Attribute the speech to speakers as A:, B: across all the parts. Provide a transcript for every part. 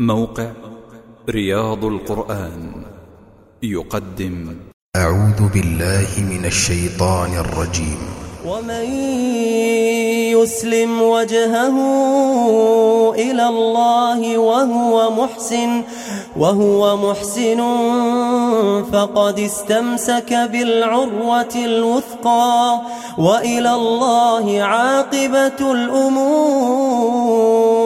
A: موقع رياض القرآن يقدم.
B: أعوذ بالله من الشيطان الرجيم.
C: ومن يسلم وجهه إلى الله وهو محسن وهو محسن فقد استمسك بالعروة الوثقى وإلى الله عاقبة الأمور.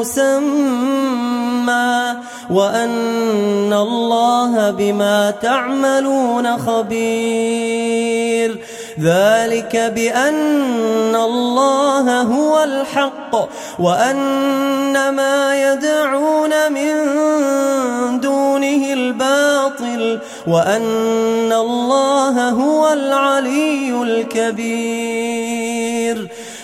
C: مسمى وأن الله بما تعملون خبير. ذلك بأن الله هو الحق وأن ما يدعون من دونه الباطل وأن الله هو العلي الكبير.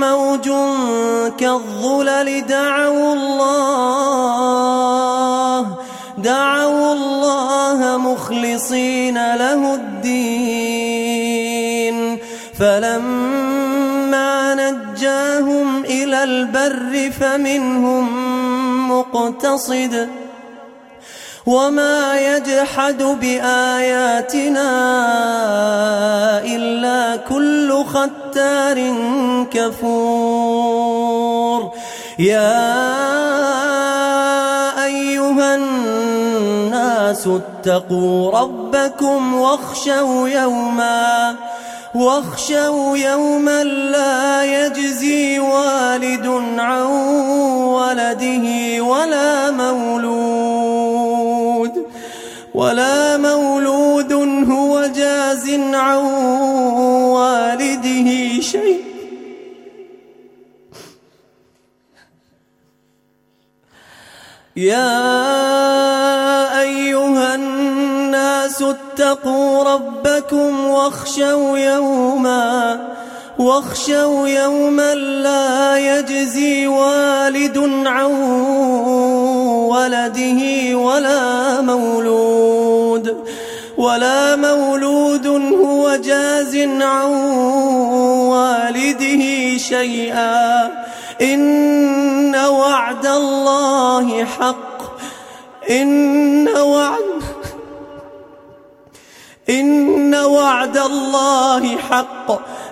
C: موج كالظلل دعوا الله دعوا الله مخلصين له الدين. فلما نجاهم إلى البر فمنهم مقتصد وما يجحد بآياتنا إلا كل ختار كفور يا أيها الناس اتقوا ربكم واخشوا يوما واخشوا يوما لا يجزي والد عن ولده ولا مولود ولا مولود هو جاز عن والده شيء. يا أيها الناس اتقوا ربكم واخشوا يوما واخشوا يوما لا يجزي والد عن ولا مولود هو جاز عن والده شيئا. إن وعد الله حق. إن وعد إن وعد الله حق.